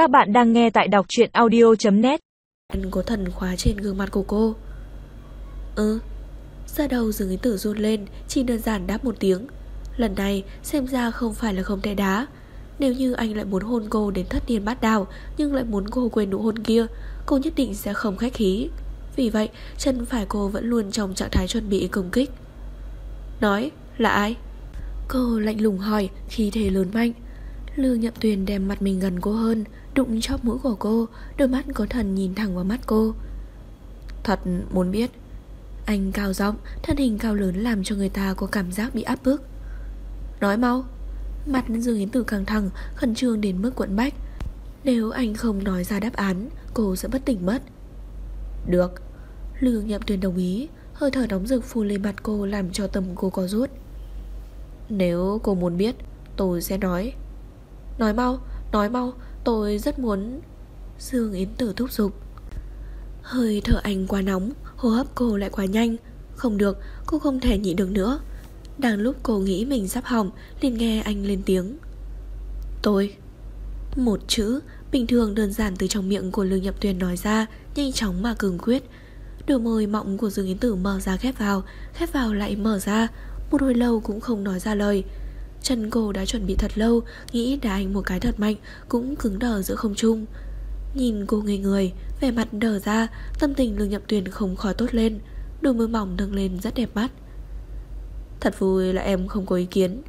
Các bạn đang nghe tại đọc chuyện audio.net Có thần khóa trên gương mặt của cô. Ừ Ra đầu dừng ý tử run lên, Chỉ đơn giản đáp một tiếng. Lần này, xem ra không phải là không thể đá. Nếu như anh lại muốn hôn cô đến thất niên bát đào Nhưng lại muốn cô quên nụ hôn kia, Cô nhất định sẽ không khách khí. Vì vậy, chân phải cô vẫn luôn trong trạng thái chuẩn bị công kích. Nói, là ai? Cô lạnh lùng hỏi khi thể lớn mạnh. Lưu Nhậm Tuyền đem mặt mình gần cô hơn, Đụng chóp mũi của cô, Đôi mắt có thần nhìn thẳng vào mắt cô. Thật muốn biết. Anh cao giọng, Thân hình cao lớn làm cho người ta có cảm giác bị áp bức. Nói mau. Mặt Dương Yến Tử căng thẳng, Khẩn trương đến mức quận bách. Nếu anh không nói ra đáp án, Cô sẽ bất tỉnh mất. Được. Lưu Nhậm Tuyền đồng ý, Hơi thở nóng rực phun lên mặt cô Làm cho tâm cô có rút. Nếu cô muốn biết, Tôi sẽ nói. Nói mau, nói mau Tôi rất muốn Dương Yến Tử thúc giục. Hơi thở anh quá nóng Hô hấp cô lại quá nhanh. Không được, cô không thể nhịn được nữa. Đang lúc cô nghĩ mình sắp hỏng liền nghe anh lên tiếng. Tôi. Một chữ Bình thường đơn giản từ trong miệng của Lương Nhậm Tuyền nói ra Nhanh chóng mà cường quyết. Đôi môi mọng của Dương Yến Tử mở ra khép vào Khép vào lại mở ra. Một hồi lâu cũng không nói ra lời. Chân cô đã chuẩn bị thật lâu, Nghĩ đá anh một cái thật mạnh, Cũng cứng đờ giữa không trung. Nhìn cô ngây người, Vẻ mặt đờ ra, Tâm tình lương nhậm tuyền không khỏi tốt lên, Đôi môi mỏng nâng lên rất đẹp mắt. Thật vui là em không có ý kiến.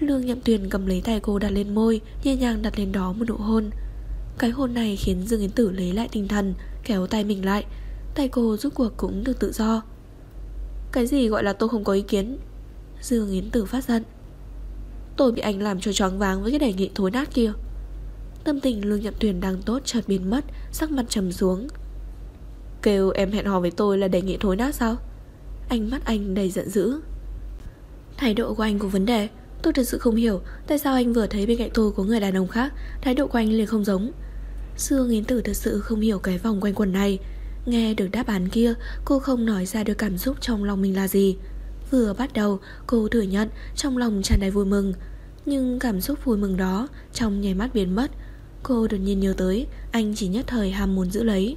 Lương nhậm tuyền cầm lấy tay cô đặt lên môi, Nhẹ nhàng đặt lên đó một nụ hôn. Cái hôn này khiến Dương Yến Tử lấy lại tinh thần, Kéo tay mình lại, Tay cô rút cuộc cũng được tự do. Cái gì gọi là tôi không có ý kiến? Dương Yến Tử phát giận. Tôi bị anh làm cho choáng váng với cái đề nghị thối nát kia. Tâm tình Lương Nhậm Tuyền đang tốt chợt biến mất, Sắc mặt trầm xuống. Kêu em hẹn hò với tôi là đề nghị thối nát sao? Ánh mắt anh đầy giận dữ. Thái độ của anh có vấn đề. Tôi thật sự không hiểu Tại sao anh vừa thấy bên cạnh tôi có người đàn ông khác. Thái độ của anh liền không giống. Sương Yến Tử thật sự không hiểu cái vòng quanh quần này. Nghe được đáp án kia, Cô không nói ra được cảm xúc trong lòng mình là gì. Vừa bắt đầu, cô thừa nhận Trong lòng tràn đầy vui mừng. Nhưng cảm xúc vui mừng đó Trong nhảy mắt biến mất. Cô đột nhiên nhớ tới, Anh chỉ nhất thời ham muốn giữ lấy.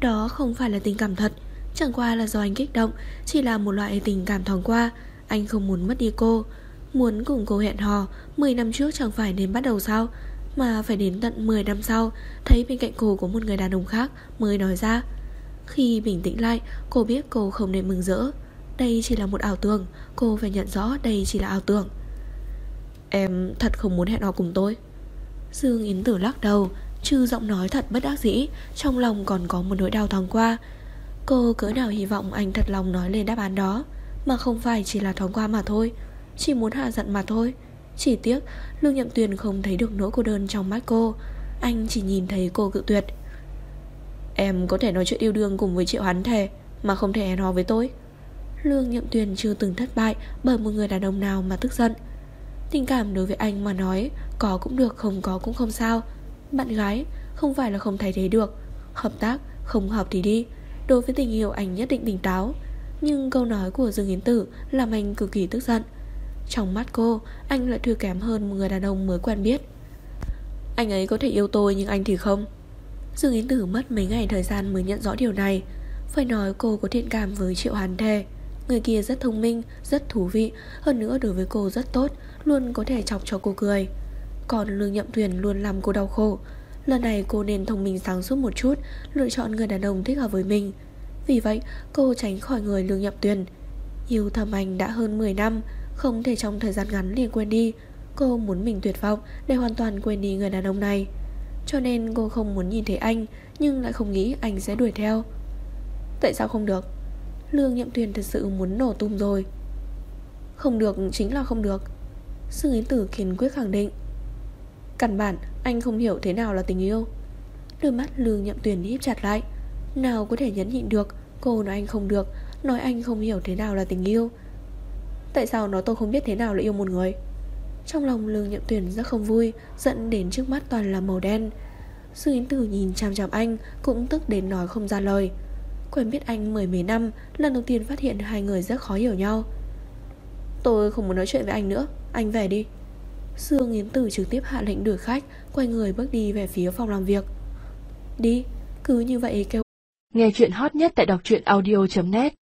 Đó không phải là tình cảm thật, Chẳng qua là do anh kích động, Chỉ là một loại tình cảm thoáng qua. Anh không muốn mất đi cô, Muốn cùng cô hẹn hò. 10 năm trước chẳng phải nên bắt đầu sao, Mà phải đến tận 10 năm sau, Thấy bên cạnh cô có một người đàn ông khác Mới nói ra. Khi bình tĩnh lại, Cô biết cô không nên mừng rỡ. Đây chỉ là một ảo tưởng, Cô phải nhận rõ đây chỉ là ảo tưởng. Em thật không muốn hẹn hò cùng tôi. Dương Yến Tử lắc đầu, trừ giọng nói thật bất đắc dĩ, Trong lòng còn có một nỗi đau thoáng qua. Cô cỡ nào hy vọng anh thật lòng nói lên đáp án đó, Mà không phải chỉ là thoáng qua mà thôi, Chỉ muốn hạ giận mà thôi. Chỉ tiếc Lương Nhậm Tuyền không thấy được nỗi cô đơn trong mắt cô, Anh chỉ nhìn thấy cô cự tuyệt. Em có thể nói chuyện yêu đương cùng với Triệu Hắn thề, Mà không thể hẹn hò với tôi. Lương Nhậm Tuyền chưa từng thất bại Bởi một người đàn ông nào mà tức giận. Tình cảm đối với anh mà nói, Có cũng được, không có cũng không sao. Bạn gái, không phải là không thay thế được. Hợp tác, không hợp thì đi. Đối với tình yêu, anh nhất định tỉnh táo. Nhưng câu nói của Dương Yến Tử Làm anh cực kỳ tức giận. Trong mắt cô, anh lại thừa kém hơn Một người đàn ông mới quen biết. Anh ấy có thể yêu tôi nhưng anh thì không. Dương Yến Tử mất mấy ngày thời gian mới nhận rõ điều này. Phải nói cô có thiện cảm với Triệu Hàn Thề Người kia rất thông minh, rất thú vị. Hơn nữa đối với cô rất tốt Luôn có thể chọc cho cô cười. Còn Lương Nhậm Thuyền luôn làm cô đau khổ. Lần này cô nên thông minh sáng suốt một chút Lựa chọn người đàn ông thích hợp với mình. Vì vậy cô tránh khỏi người Lương Nhậm Tuyền Yêu thầm anh đã hơn 10 năm Không thể trong thời gian ngắn liền quên đi. Cô muốn mình tuyệt vọng Để hoàn toàn quên đi người đàn ông này. Cho nên cô không muốn nhìn thấy anh Nhưng lại không nghĩ anh sẽ đuổi theo. Tại sao không được? Lương Nhậm Tuyền thật sự muốn nổ tung rồi. Không được, chính là không được. Sư Yến Tử kiên quyết khẳng định. Căn bản, anh không hiểu thế nào là tình yêu. Đôi mắt Lương Nhậm Tuyền híp chặt lại. Nào có thể nhấn nhịn được, Cô nói anh không được, Nói anh không hiểu thế nào là tình yêu. Tại sao nói tôi không biết thế nào là yêu một người? Trong lòng Lương Nhậm Tuyền rất không vui, Dẫn đến trước mắt toàn là màu đen. Sư Yến Tử nhìn chằm chằm anh, Cũng tức đến nói không ra lời. Quen biết anh mười mấy năm Lần đầu tiên phát hiện hai người rất khó hiểu nhau. Tôi không muốn nói chuyện với anh nữa Anh về đi. Dương Yến Tử trực tiếp hạ lệnh đuổi khách Quay người bước đi về phía phòng làm việc. Đi, cứ như vậy kêu Nghe chuyện hot nhất tại đọc truyện audio.net